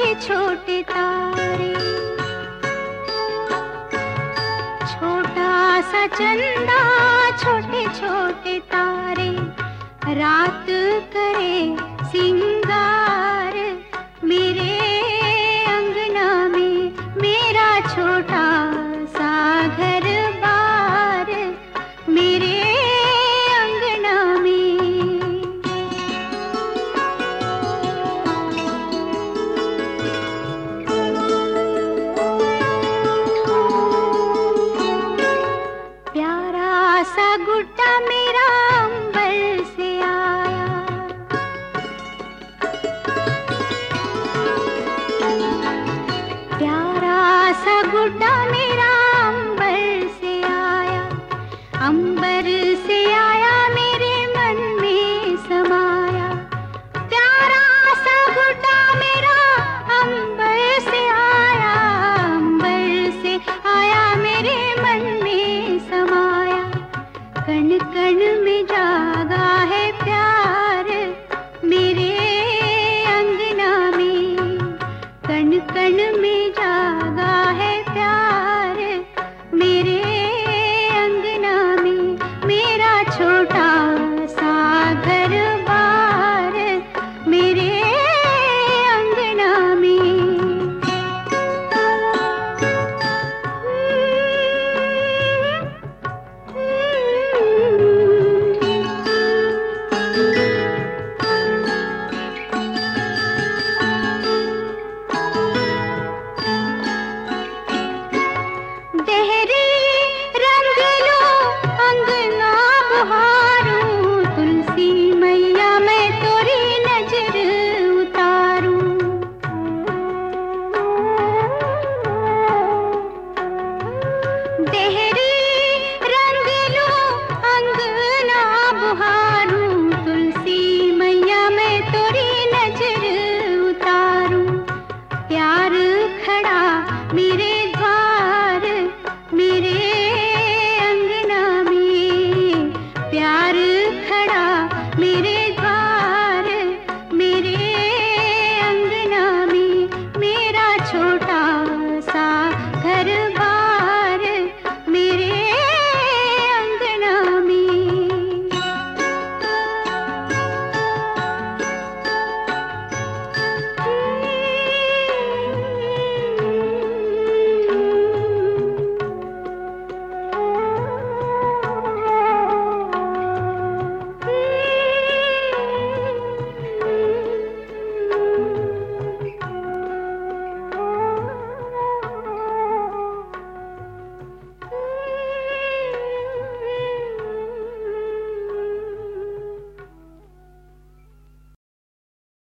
छोटे छोटे तारे। छोटा सा चंदा छोटे छोटे तारे। रात करे सिंगार मेरे मेरा कण कण में जा